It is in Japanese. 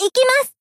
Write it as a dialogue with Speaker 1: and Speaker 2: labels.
Speaker 1: 行きます。